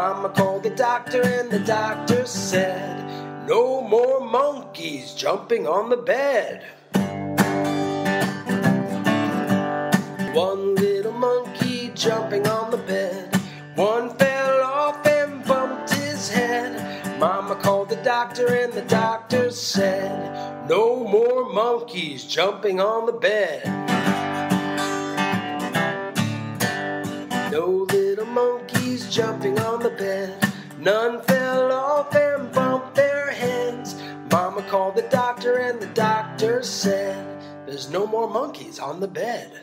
Mama called the doctor, and the doctor said, No more monkeys jumping on the bed. One little monkey jumping on the bed. One fell off and bumped his head. Mama called the doctor, and the doctor said, No more monkeys jumping on the bed. No little monkeys jumping on the bed. None fell off and bumped their heads. Mama called the doctor, and the doctor said, There's no more monkeys on the bed.